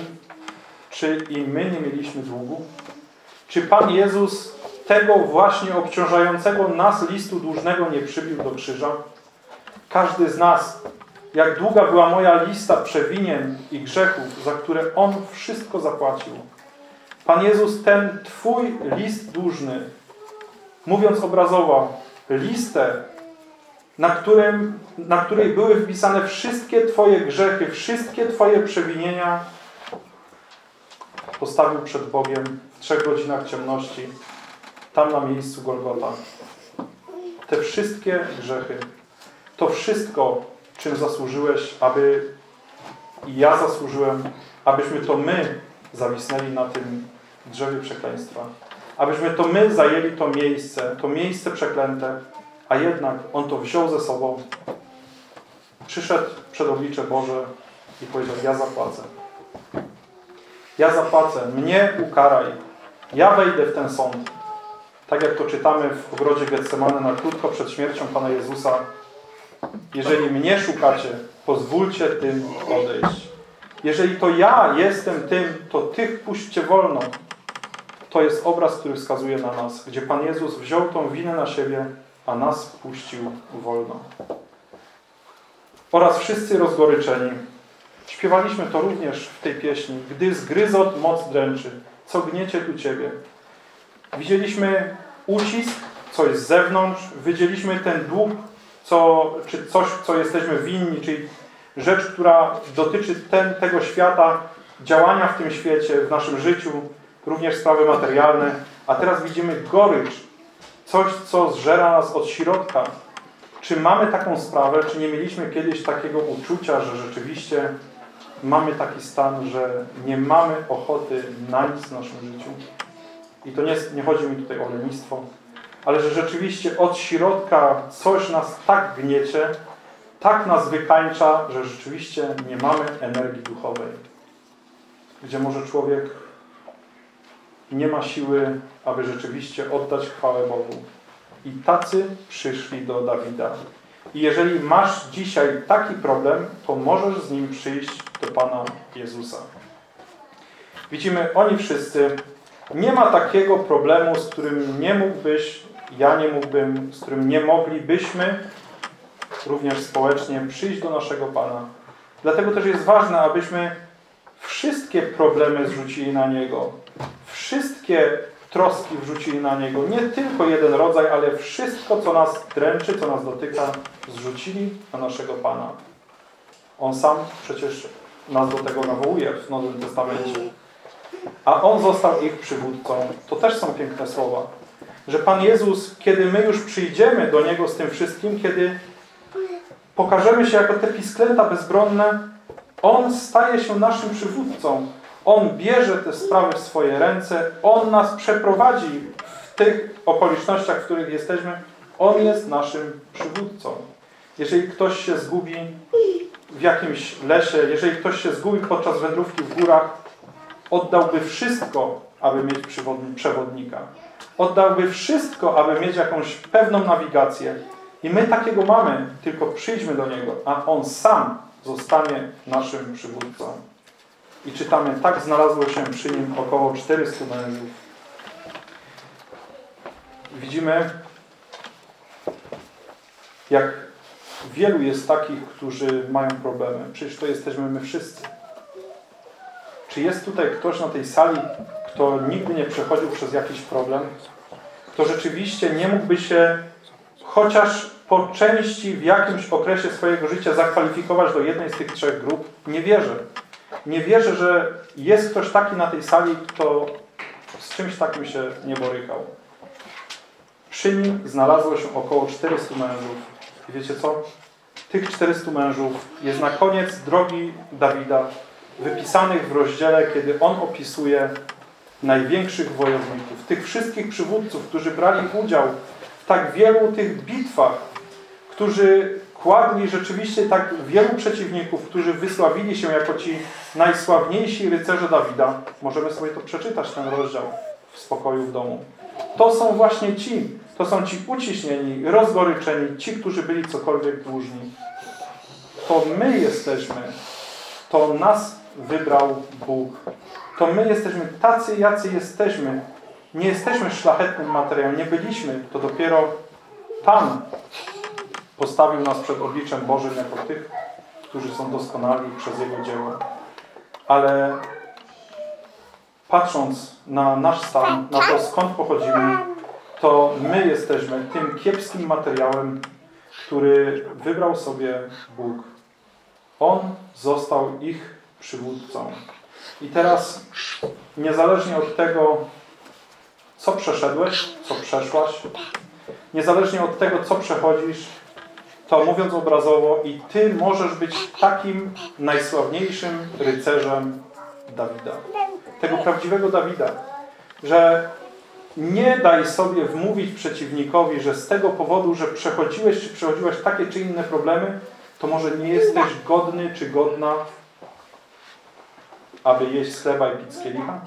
czy i my nie mieliśmy długu? Czy Pan Jezus tego właśnie obciążającego nas listu dłużnego nie przybił do krzyża? Każdy z nas, jak długa była moja lista przewinien i grzechów, za które On wszystko zapłacił. Pan Jezus ten Twój list dłużny, mówiąc obrazowo, listę, na, którym, na której były wpisane wszystkie Twoje grzechy, wszystkie Twoje przewinienia, postawił przed Bogiem w trzech godzinach ciemności, tam na miejscu Golgota. Te wszystkie grzechy, to wszystko, czym zasłużyłeś, aby i ja zasłużyłem, abyśmy to my zawisnęli na tym drzewie przekleństwa. Abyśmy to my zajęli to miejsce, to miejsce przeklęte, a jednak On to wziął ze sobą, przyszedł przed oblicze Boże i powiedział, ja zapłacę. Ja zapłacę, mnie ukaraj, ja wejdę w ten sąd. Tak jak to czytamy w ogrodzie Getsemane na krótko przed śmiercią Pana Jezusa. Jeżeli mnie szukacie, pozwólcie tym odejść. Jeżeli to ja jestem tym, to tych puśćcie wolno. To jest obraz, który wskazuje na nas, gdzie Pan Jezus wziął tą winę na siebie, a nas puścił wolno. Oraz wszyscy rozgoryczeni. Śpiewaliśmy to również w tej pieśni. Gdy zgryzot moc dręczy, co gniecie tu Ciebie? Widzieliśmy ucisk, coś z zewnątrz, widzieliśmy ten dług, co, czy coś, co jesteśmy winni, czyli rzecz, która dotyczy ten, tego świata, działania w tym świecie, w naszym życiu, również sprawy materialne. A teraz widzimy gorycz, coś, co zżera nas od środka. Czy mamy taką sprawę, czy nie mieliśmy kiedyś takiego uczucia, że rzeczywiście mamy taki stan, że nie mamy ochoty na nic w naszym życiu? I to nie, nie chodzi mi tutaj o lenistwo, ale że rzeczywiście od środka coś nas tak gniecie, tak nas wykańcza, że rzeczywiście nie mamy energii duchowej. Gdzie może człowiek nie ma siły, aby rzeczywiście oddać chwałę Bogu. I tacy przyszli do Dawida. I jeżeli masz dzisiaj taki problem, to możesz z nim przyjść do Pana Jezusa. Widzimy, oni wszyscy, nie ma takiego problemu, z którym nie mógłbyś, ja nie mógłbym, z którym nie moglibyśmy również społecznie przyjść do naszego Pana. Dlatego też jest ważne, abyśmy wszystkie problemy zrzucili na Niego. Wszystkie troski wrzucili na Niego. Nie tylko jeden rodzaj, ale wszystko, co nas dręczy, co nas dotyka, zrzucili na naszego Pana. On sam przecież nas do tego nawołuje w Nowym Testamencie. A On został ich przywódcą. To też są piękne słowa. Że Pan Jezus, kiedy my już przyjdziemy do Niego z tym wszystkim, kiedy pokażemy się jako te pisklęta bezbronne, On staje się naszym przywódcą. On bierze te sprawy w swoje ręce. On nas przeprowadzi w tych okolicznościach, w których jesteśmy. On jest naszym przywódcą. Jeżeli ktoś się zgubi w jakimś lesie, jeżeli ktoś się zgubi podczas wędrówki w górach, oddałby wszystko, aby mieć przewodnika. oddałby wszystko, aby mieć jakąś pewną nawigację. I my takiego mamy, tylko przyjdźmy do Niego, a On sam zostanie naszym przywódcą. I czytamy, tak znalazło się przy Nim około 400 mężów. Widzimy, jak wielu jest takich, którzy mają problemy. Przecież to jesteśmy my wszyscy. Czy jest tutaj ktoś na tej sali, kto nigdy nie przechodził przez jakiś problem? Kto rzeczywiście nie mógłby się chociaż po części w jakimś okresie swojego życia zakwalifikować do jednej z tych trzech grup? Nie wierzę. Nie wierzę, że jest ktoś taki na tej sali, kto z czymś takim się nie borykał. Przy nim znalazło się około 400 mężów. I wiecie co? Tych 400 mężów jest na koniec drogi Dawida wypisanych w rozdziale, kiedy on opisuje największych wojowników, tych wszystkich przywódców, którzy brali udział w tak wielu tych bitwach, którzy kładli rzeczywiście tak wielu przeciwników, którzy wysławili się jako ci najsławniejsi rycerze Dawida. Możemy sobie to przeczytać, ten rozdział w spokoju w domu. To są właśnie ci, to są ci uciśnieni, rozgoryczeni, ci, którzy byli cokolwiek dłużni. To my jesteśmy, to nas wybrał Bóg. To my jesteśmy tacy, jacy jesteśmy. Nie jesteśmy szlachetnym materiałem, nie byliśmy. To dopiero Pan postawił nas przed obliczem Bożym jako tych, którzy są doskonali przez Jego dzieło. Ale patrząc na nasz stan, na to skąd pochodzimy, to my jesteśmy tym kiepskim materiałem, który wybrał sobie Bóg. On został ich przywódcą. I teraz, niezależnie od tego, co przeszedłeś, co przeszłaś, niezależnie od tego, co przechodzisz, to mówiąc obrazowo, i Ty możesz być takim najsławniejszym rycerzem Dawida. Tego prawdziwego Dawida. Że nie daj sobie wmówić przeciwnikowi, że z tego powodu, że przechodziłeś czy przechodziłaś takie czy inne problemy, to może nie jesteś godny czy godna, aby jeść z chleba i pić z kielicha?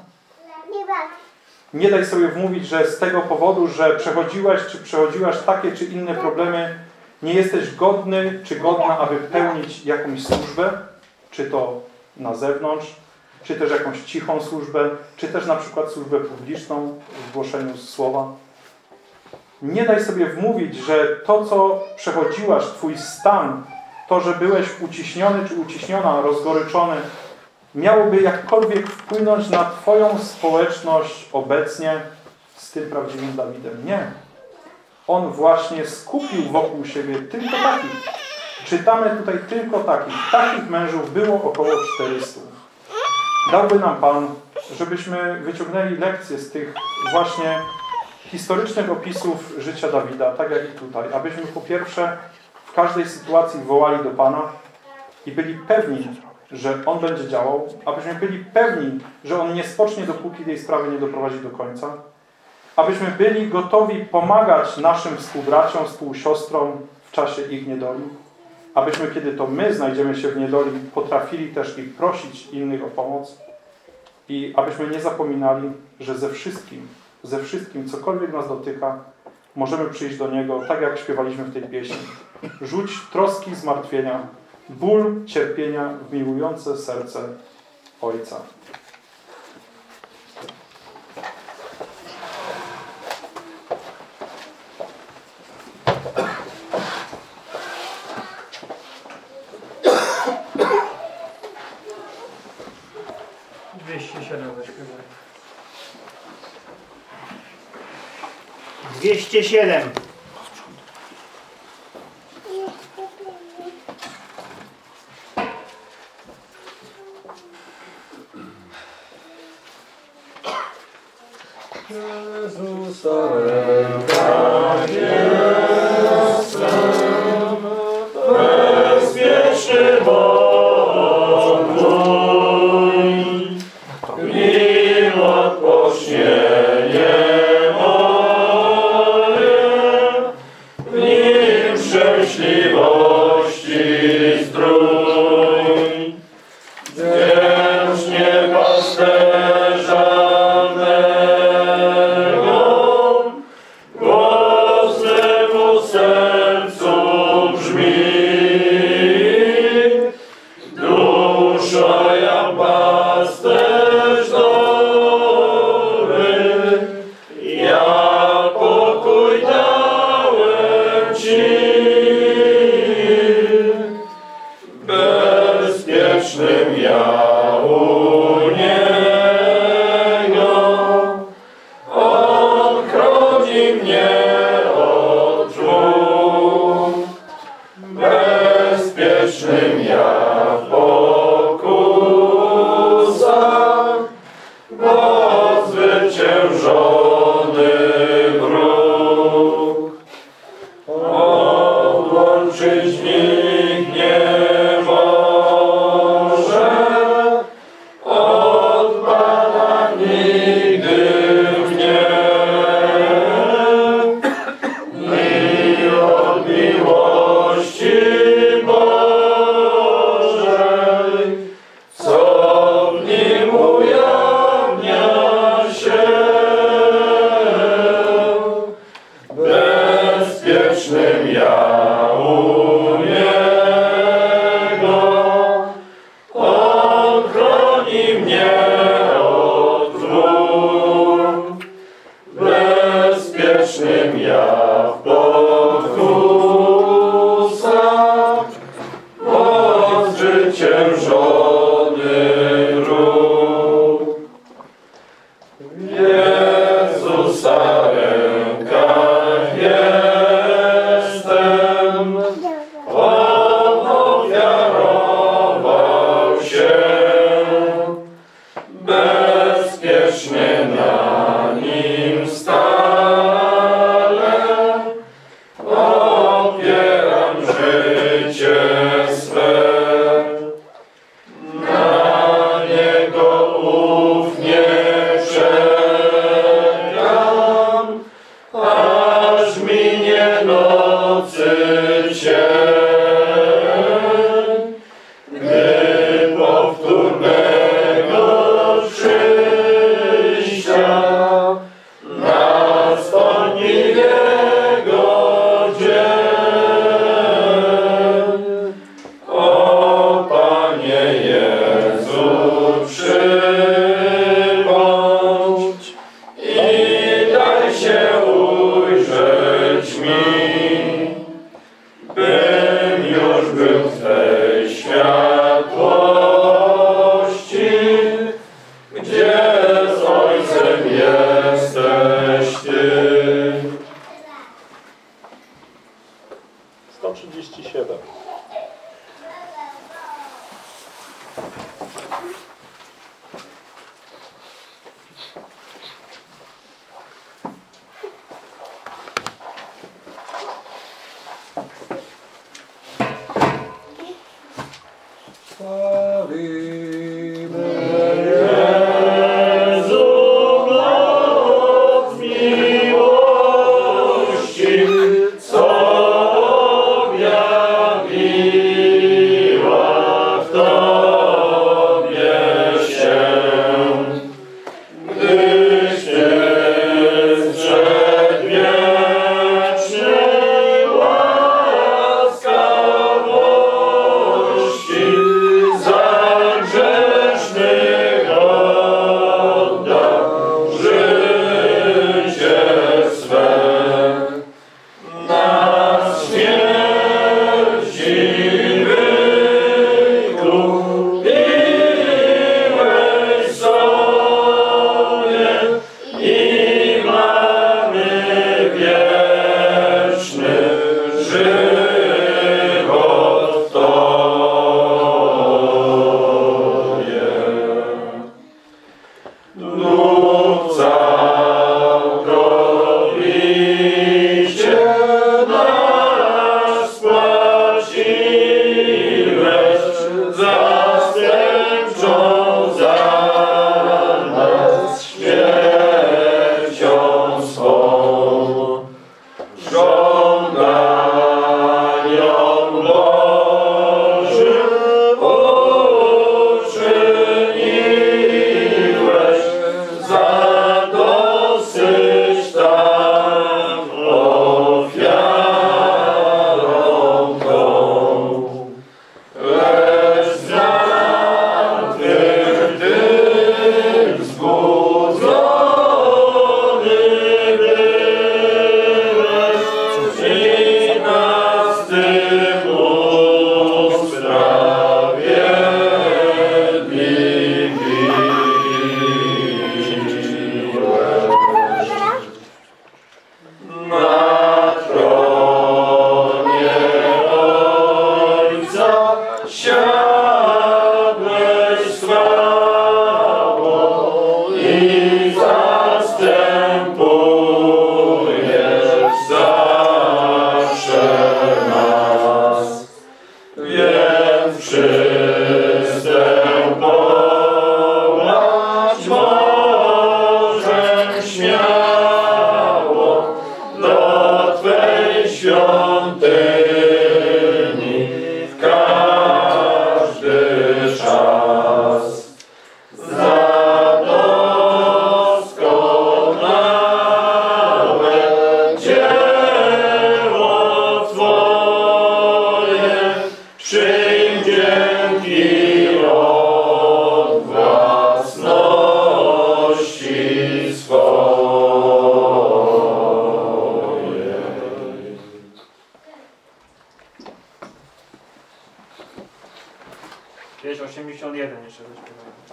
Nie daj sobie wmówić, że z tego powodu, że przechodziłaś czy przechodziłaś takie czy inne problemy, nie jesteś godny czy godna, aby pełnić jakąś służbę, czy to na zewnątrz, czy też jakąś cichą służbę, czy też na przykład służbę publiczną w głoszeniu słowa. Nie daj sobie wmówić, że to, co przechodziłaś, Twój stan, to, że byłeś uciśniony czy uciśniona, rozgoryczony, miałoby jakkolwiek wpłynąć na Twoją społeczność obecnie z tym prawdziwym Dawidem. Nie. On właśnie skupił wokół siebie tylko takich. Czytamy tutaj tylko takich. Takich mężów było około 400. Dałby nam Pan, żebyśmy wyciągnęli lekcje z tych właśnie historycznych opisów życia Dawida, tak jak i tutaj. Abyśmy po pierwsze w każdej sytuacji wołali do Pana i byli pewni, że On będzie działał, abyśmy byli pewni, że On nie spocznie, dopóki tej sprawy nie doprowadzi do końca, abyśmy byli gotowi pomagać naszym współbraciom, współsiostrom w czasie ich niedoli, abyśmy, kiedy to my znajdziemy się w niedoli, potrafili też ich prosić innych o pomoc i abyśmy nie zapominali, że ze wszystkim, ze wszystkim, cokolwiek nas dotyka, możemy przyjść do Niego, tak jak śpiewaliśmy w tej pieśni. Rzuć troski, zmartwienia, ból, cierpienia w miłujące serce Ojca. Dwieście siedem zaśpiewaj. 207.